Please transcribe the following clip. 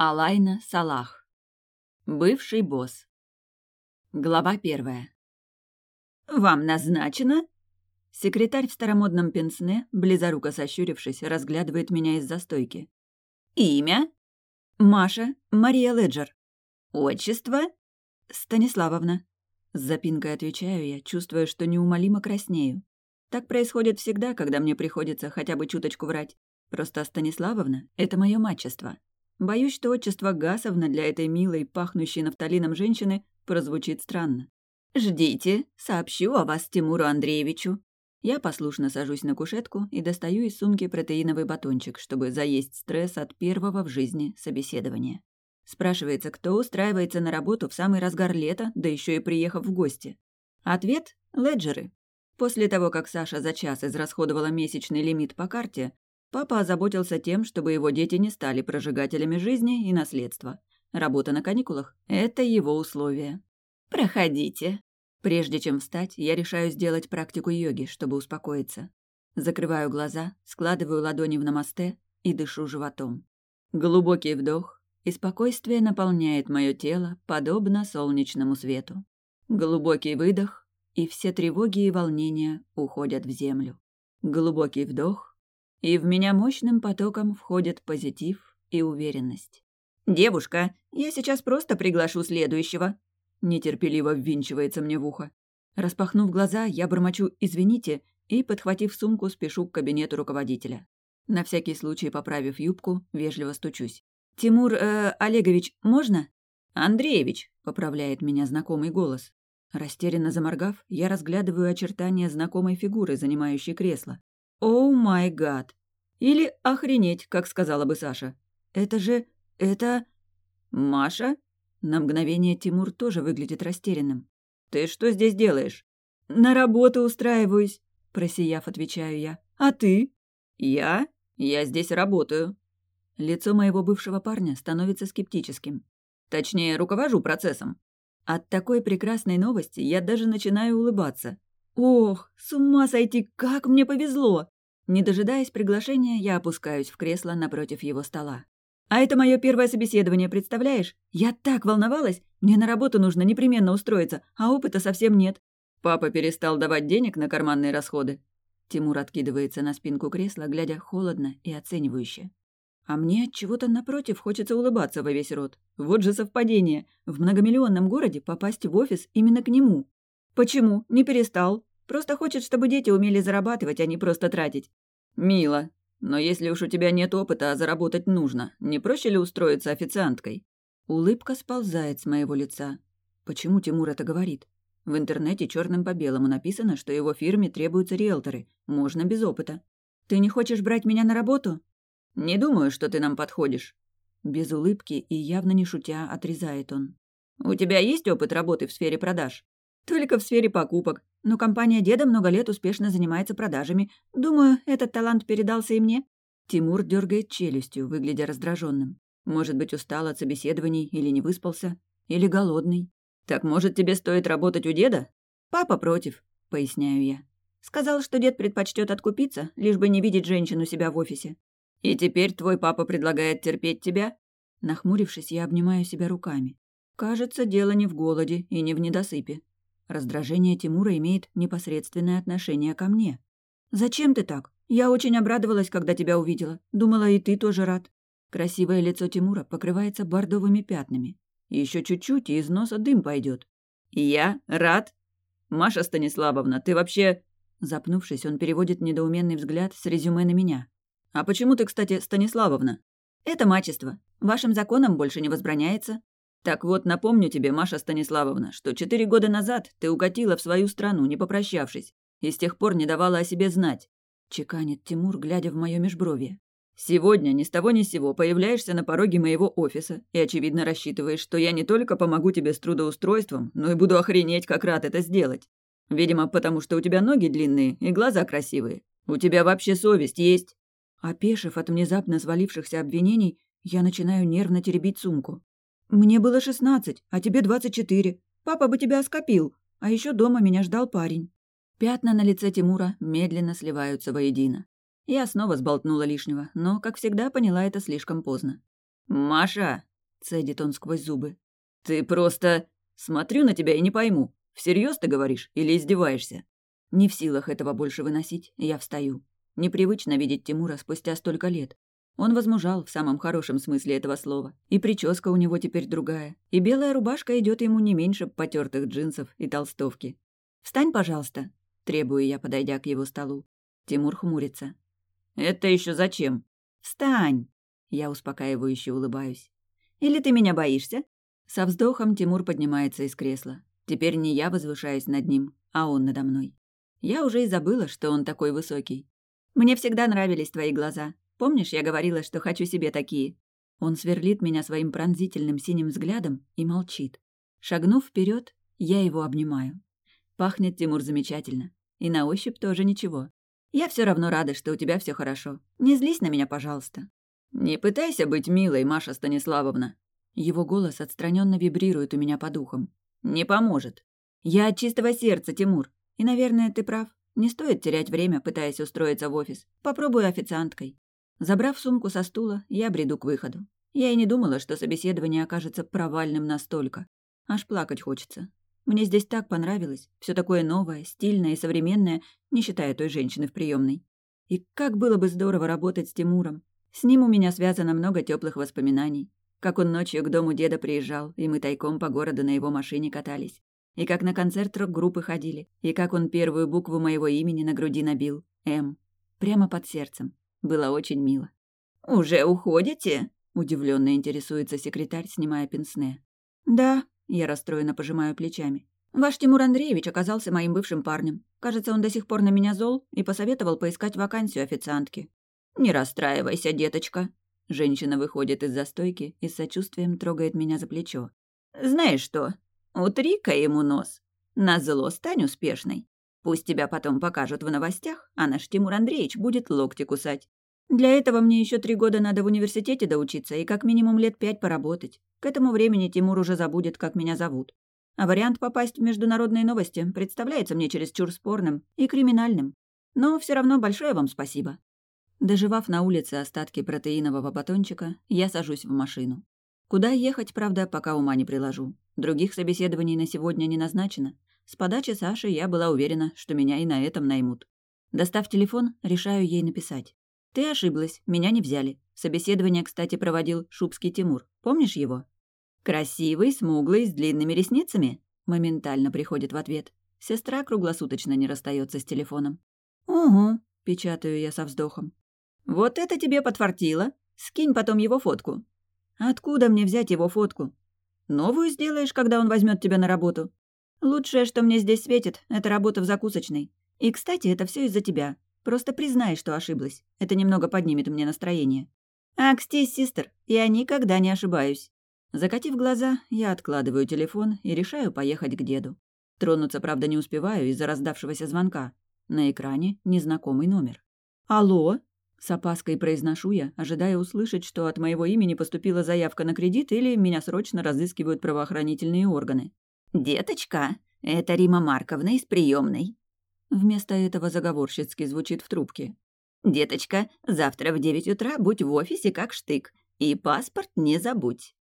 Алайна Салах. Бывший босс. Глава первая. «Вам назначено?» Секретарь в старомодном пенсне, близоруко сощурившись, разглядывает меня из-за стойки. «Имя?» «Маша, Мария Леджер». «Отчество?» «Станиславовна». С запинкой отвечаю я, чувствуя, что неумолимо краснею. Так происходит всегда, когда мне приходится хотя бы чуточку врать. Просто Станиславовна — это мое мачество. Боюсь, что отчество Гасовна для этой милой, пахнущей нафталином женщины прозвучит странно. «Ждите, сообщу о вас Тимуру Андреевичу». Я послушно сажусь на кушетку и достаю из сумки протеиновый батончик, чтобы заесть стресс от первого в жизни собеседования. Спрашивается, кто устраивается на работу в самый разгар лета, да еще и приехав в гости. Ответ – леджеры. После того, как Саша за час израсходовала месячный лимит по карте, Папа озаботился тем, чтобы его дети не стали прожигателями жизни и наследства. Работа на каникулах – это его условие. «Проходите». Прежде чем встать, я решаю сделать практику йоги, чтобы успокоиться. Закрываю глаза, складываю ладони в намасте и дышу животом. Глубокий вдох, и спокойствие наполняет мое тело, подобно солнечному свету. Глубокий выдох, и все тревоги и волнения уходят в землю. Глубокий вдох, и в меня мощным потоком входит позитив и уверенность. «Девушка, я сейчас просто приглашу следующего», — нетерпеливо ввинчивается мне в ухо. Распахнув глаза, я бормочу «извините» и, подхватив сумку, спешу к кабинету руководителя. На всякий случай, поправив юбку, вежливо стучусь. «Тимур э, Олегович, можно?» «Андреевич», — поправляет меня знакомый голос. Растерянно заморгав, я разглядываю очертания знакомой фигуры, занимающей кресло. «Оу май гад!» Или «охренеть», как сказала бы Саша. «Это же... это...» «Маша?» На мгновение Тимур тоже выглядит растерянным. «Ты что здесь делаешь?» «На работу устраиваюсь», — просияв, отвечаю я. «А ты?» «Я? Я здесь работаю». Лицо моего бывшего парня становится скептическим. Точнее, руковожу процессом. От такой прекрасной новости я даже начинаю улыбаться. Ох, с ума сойти, как мне повезло! Не дожидаясь приглашения, я опускаюсь в кресло напротив его стола. «А это мое первое собеседование, представляешь? Я так волновалась! Мне на работу нужно непременно устроиться, а опыта совсем нет». Папа перестал давать денег на карманные расходы. Тимур откидывается на спинку кресла, глядя холодно и оценивающе. А мне от чего-то напротив хочется улыбаться во весь рот. Вот же совпадение. В многомиллионном городе попасть в офис именно к нему. Почему? Не перестал. Просто хочет, чтобы дети умели зарабатывать, а не просто тратить. Мило. Но если уж у тебя нет опыта, а заработать нужно, не проще ли устроиться официанткой? Улыбка сползает с моего лица. Почему Тимур это говорит? В интернете черным по белому написано, что его фирме требуются риэлторы. Можно без опыта. Ты не хочешь брать меня на работу? Не думаю, что ты нам подходишь. Без улыбки и явно не шутя отрезает он. У тебя есть опыт работы в сфере продаж? Только в сфере покупок. Но компания деда много лет успешно занимается продажами. Думаю, этот талант передался и мне». Тимур дергает челюстью, выглядя раздраженным. Может быть, устал от собеседований или не выспался, или голодный. «Так, может, тебе стоит работать у деда?» «Папа против», — поясняю я. Сказал, что дед предпочтет откупиться, лишь бы не видеть женщину себя в офисе. «И теперь твой папа предлагает терпеть тебя?» Нахмурившись, я обнимаю себя руками. Кажется, дело не в голоде и не в недосыпе. Раздражение Тимура имеет непосредственное отношение ко мне. «Зачем ты так? Я очень обрадовалась, когда тебя увидела. Думала, и ты тоже рад». Красивое лицо Тимура покрывается бордовыми пятнами. Еще чуть-чуть, и из носа дым пойдет. «Я рад? Маша Станиславовна, ты вообще...» Запнувшись, он переводит недоуменный взгляд с резюме на меня. «А почему ты, кстати, Станиславовна?» «Это мачество. Вашим законом больше не возбраняется. Так вот, напомню тебе, Маша Станиславовна, что четыре года назад ты укатила в свою страну, не попрощавшись, и с тех пор не давала о себе знать. Чеканит Тимур, глядя в мое межбровье. Сегодня ни с того ни с сего появляешься на пороге моего офиса и, очевидно, рассчитываешь, что я не только помогу тебе с трудоустройством, но и буду охренеть, как рад это сделать. Видимо, потому что у тебя ноги длинные и глаза красивые. У тебя вообще совесть есть?» Опешив от внезапно свалившихся обвинений, я начинаю нервно теребить сумку. «Мне было шестнадцать, а тебе двадцать четыре. Папа бы тебя скопил, а еще дома меня ждал парень». Пятна на лице Тимура медленно сливаются воедино. Я снова сболтнула лишнего, но, как всегда, поняла это слишком поздно. «Маша!» — цедит он сквозь зубы. «Ты просто... Смотрю на тебя и не пойму, всерьез ты говоришь или издеваешься?» Не в силах этого больше выносить, я встаю. Непривычно видеть Тимура спустя столько лет. Он возмужал в самом хорошем смысле этого слова. И прическа у него теперь другая. И белая рубашка идет ему не меньше потертых джинсов и толстовки. «Встань, пожалуйста», — требую я, подойдя к его столу. Тимур хмурится. «Это еще зачем?» «Встань!» Я успокаивающе улыбаюсь. «Или ты меня боишься?» Со вздохом Тимур поднимается из кресла. Теперь не я возвышаюсь над ним, а он надо мной. Я уже и забыла, что он такой высокий. «Мне всегда нравились твои глаза. Помнишь, я говорила, что хочу себе такие?» Он сверлит меня своим пронзительным синим взглядом и молчит. Шагнув вперед, я его обнимаю. Пахнет Тимур замечательно. И на ощупь тоже ничего. Я все равно рада, что у тебя все хорошо. Не злись на меня, пожалуйста. Не пытайся быть милой, Маша Станиславовна. Его голос отстраненно вибрирует у меня по духам. «Не поможет. Я от чистого сердца, Тимур. И, наверное, ты прав. Не стоит терять время, пытаясь устроиться в офис. Попробую официанткой». Забрав сумку со стула, я бреду к выходу. Я и не думала, что собеседование окажется провальным настолько. Аж плакать хочется. Мне здесь так понравилось. Все такое новое, стильное и современное, не считая той женщины в приемной. И как было бы здорово работать с Тимуром. С ним у меня связано много теплых воспоминаний. Как он ночью к дому деда приезжал, и мы тайком по городу на его машине катались. И как на концерт рок-группы ходили. И как он первую букву моего имени на груди набил. М. Прямо под сердцем. Было очень мило. «Уже уходите?» – удивленно интересуется секретарь, снимая пенсне. «Да», – я расстроенно пожимаю плечами. «Ваш Тимур Андреевич оказался моим бывшим парнем. Кажется, он до сих пор на меня зол и посоветовал поискать вакансию официантки». «Не расстраивайся, деточка», Женщина выходит из застойки и с сочувствием трогает меня за плечо. «Знаешь что? Утри-ка ему нос. Назло стань успешной. Пусть тебя потом покажут в новостях, а наш Тимур Андреевич будет локти кусать. Для этого мне еще три года надо в университете доучиться и как минимум лет пять поработать. К этому времени Тимур уже забудет, как меня зовут. А вариант попасть в международные новости представляется мне чересчур спорным и криминальным. Но все равно большое вам спасибо. Доживав на улице остатки протеинового батончика, я сажусь в машину. Куда ехать, правда, пока ума не приложу. Других собеседований на сегодня не назначено. С подачи Саши я была уверена, что меня и на этом наймут. Достав телефон, решаю ей написать. «Ты ошиблась, меня не взяли. Собеседование, кстати, проводил Шубский Тимур. Помнишь его?» «Красивый, смуглый, с длинными ресницами?» Моментально приходит в ответ. Сестра круглосуточно не расстается с телефоном. «Угу», — печатаю я со вздохом. «Вот это тебе подфартило. Скинь потом его фотку». «Откуда мне взять его фотку?» «Новую сделаешь, когда он возьмет тебя на работу». «Лучшее, что мне здесь светит, это работа в закусочной. И, кстати, это все из-за тебя. Просто признай, что ошиблась. Это немного поднимет мне настроение». «Акстись, систер, я никогда не ошибаюсь». Закатив глаза, я откладываю телефон и решаю поехать к деду. Тронуться, правда, не успеваю из-за раздавшегося звонка. На экране незнакомый номер. «Алло?» С опаской произношу я, ожидая услышать, что от моего имени поступила заявка на кредит или меня срочно разыскивают правоохранительные органы. «Деточка, это Рима Марковна из приемной. Вместо этого заговорщицки звучит в трубке. «Деточка, завтра в девять утра будь в офисе как штык, и паспорт не забудь».